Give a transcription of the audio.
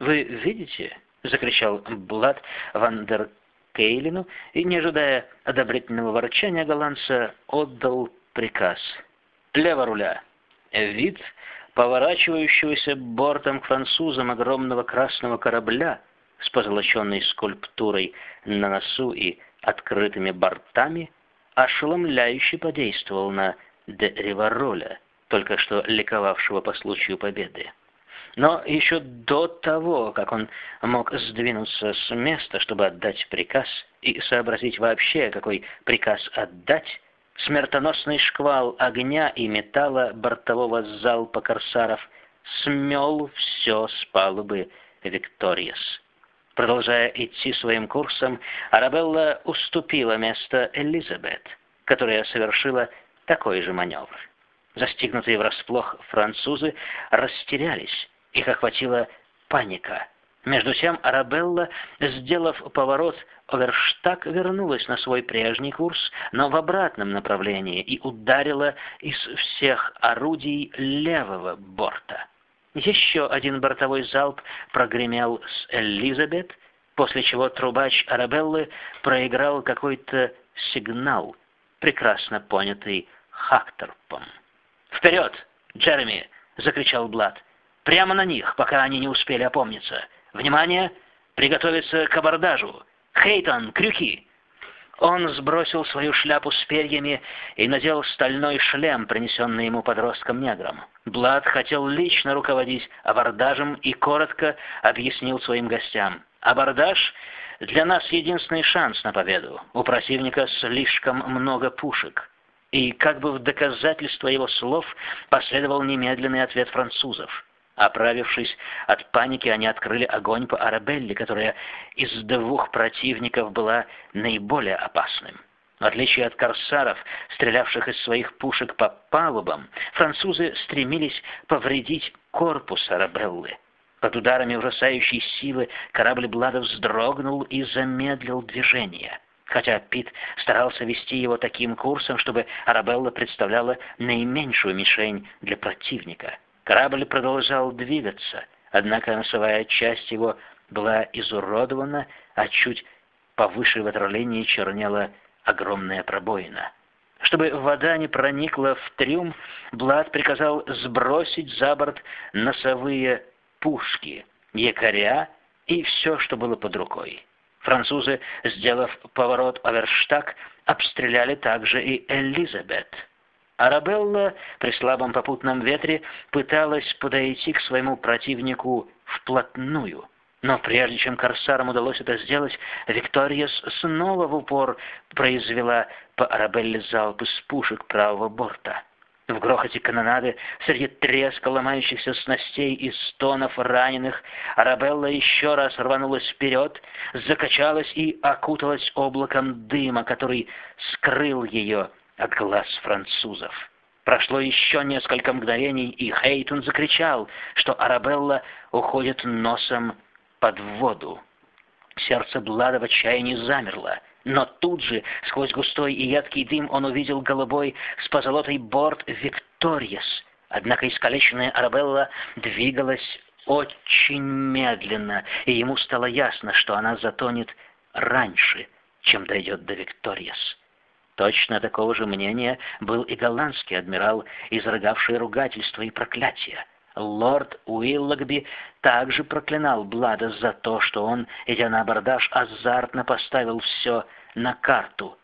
«Вы видите?» — закричал Блад Вандер Кейлину и, не ожидая одобрительного ворчания голландца, отдал приказ. «Лево руля!» Вид поворачивающегося бортом к французам огромного красного корабля с позолоченной скульптурой на носу и открытыми бортами ошеломляюще подействовал на де Ривароля, только что ликовавшего по случаю победы. Но еще до того, как он мог сдвинуться с места, чтобы отдать приказ, и сообразить вообще, какой приказ отдать, смертоносный шквал огня и металла бортового залпа корсаров смел все с палубы Викториас. Продолжая идти своим курсом, Арабелла уступила место Элизабет, которая совершила такой же маневр. Застигнутые врасплох французы растерялись их охватила паника. Между тем Арабелла, сделав поворот, Оверштаг вернулась на свой прежний курс, но в обратном направлении и ударила из всех орудий левого борта. Еще один бортовой залп прогремел с Элизабет, после чего трубач Арабеллы проиграл какой-то сигнал, прекрасно понятый Хакторпом. «Вперед, Джереми!» — закричал Блад. Прямо на них, пока они не успели опомниться. Внимание! Приготовиться к абордажу! Хейтон, крюки!» Он сбросил свою шляпу с перьями и надел стальной шлем, принесенный ему подростком-негром. Блад хотел лично руководить абордажем и коротко объяснил своим гостям. «Абордаж — для нас единственный шанс на победу. У противника слишком много пушек». И как бы в доказательство его слов последовал немедленный ответ французов. Оправившись от паники, они открыли огонь по Арабелле, которая из двух противников была наиболее опасным. В отличие от корсаров, стрелявших из своих пушек по палубам, французы стремились повредить корпус Арабеллы. Под ударами ужасающей силы корабль Блада вздрогнул и замедлил движение. Хотя Пит старался вести его таким курсом, чтобы Арабелла представляла наименьшую мишень для противника — Корабль продолжал двигаться, однако носовая часть его была изуродована, а чуть повыше ватерлинии чернела огромная пробоина. Чтобы вода не проникла в трюм, Блад приказал сбросить за борт носовые пушки, якоря и все, что было под рукой. Французы, сделав поворот оверштаг, обстреляли также и Элизабет. Арабелла при слабом попутном ветре пыталась подойти к своему противнику вплотную. Но прежде чем корсарам удалось это сделать, Виктория снова в упор произвела по Арабелле залп из пушек правого борта. В грохоте канонады, среди треска ломающихся снастей и стонов раненых, Арабелла еще раз рванулась вперед, закачалась и окуталась облаком дыма, который скрыл ее от глаз французов. Прошло еще несколько мгновений, и Хейтон закричал, что Арабелла уходит носом под воду. Сердце Блада в отчаянии замерло, но тут же, сквозь густой и едкий дым, он увидел голубой с позолотой борт Викториес. Однако искалеченная Арабелла двигалась очень медленно, и ему стало ясно, что она затонет раньше, чем дойдет до Викториес. Точно такого же мнения был и голландский адмирал, изрыгавший ругательства и проклятия. Лорд Уиллогби также проклинал Блада за то, что он, идя на абордаж, азартно поставил все на карту